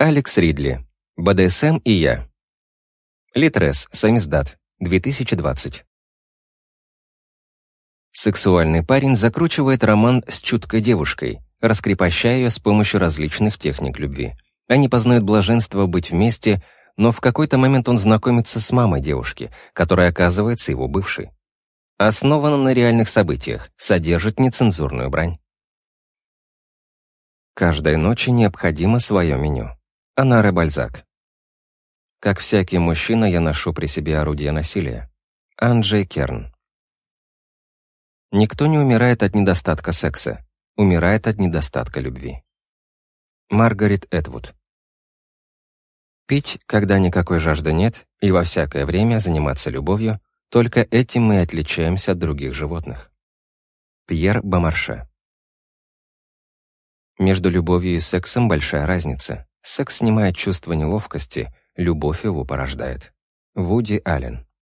Алекс Ридли. БДСМ и я. Литрес. Самиздат. 2020. Сексуальный парень закручивает роман с чуткой девушкой, раскрепощая ее с помощью различных техник любви. Они познают блаженство быть вместе, но в какой-то момент он знакомится с мамой девушки, которая оказывается его бывшей. Основана на реальных событиях, содержит нецензурную брань. Каждой ночи необходимо свое меню. Анаре Бальзак. Как всякий мужчина, я ношу при себе орудие насилия. Анджей Керн. Никто не умирает от недостатка секса, умирает от недостатка любви. Маргарет Этвуд. Пить, когда никакой жажды нет, и во всякое время заниматься любовью, только этим мы отличаемся от других животных. Пьер Бомарше. Между любовью и сексом большая разница. Секс снимает чувство неловкости, любовь его порождает. Вуди Аллен.